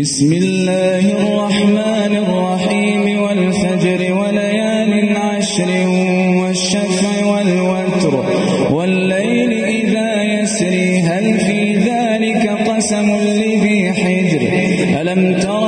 بسم الله الرحمن الرحيم والفجر وليال عشر والشفع والوتر والليل إذا يسري هل في ذلك قسم لذي حجر؟ ألم تر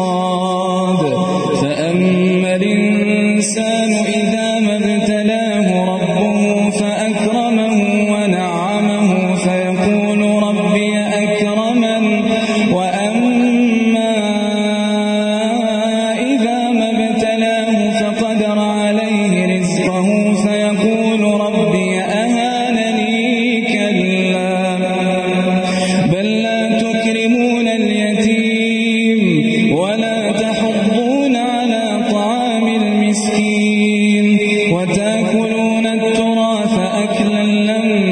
جهنم